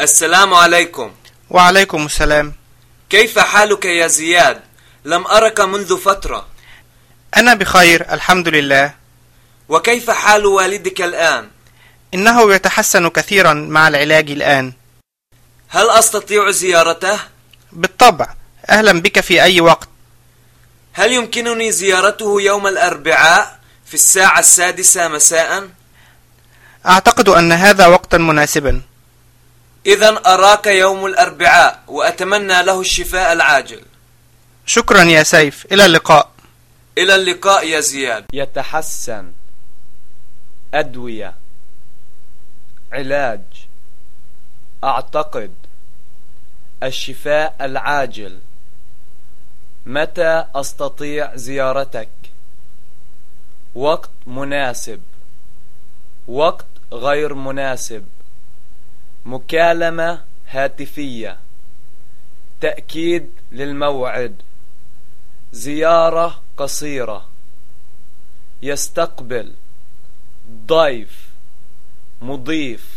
السلام عليكم. وعليكم السلام. كيف حالك يا زياد؟ لم أرك منذ فترة. أنا بخير الحمد لله. وكيف حال والدك الآن؟ إنه يتحسن كثيرا مع العلاج الآن. هل أستطيع زيارته؟ بالطبع. أهلا بك في أي وقت. هل يمكنني زيارته يوم الأربعاء في الساعة السادسة مساء؟ أعتقد أن هذا وقتا مناسبا. إذا أراك يوم الأربعاء وأتمنى له الشفاء العاجل. شكرا يا سيف. إلى اللقاء. إلى اللقاء يا زياد. يتحسن. أدوية. علاج. أعتقد. الشفاء العاجل. متى أستطيع زيارتك؟ وقت مناسب. وقت غير مناسب. مكالمة هاتفية. تأكيد للموعد. زيارة قصيرة. يستقبل. ضيف. مضيف.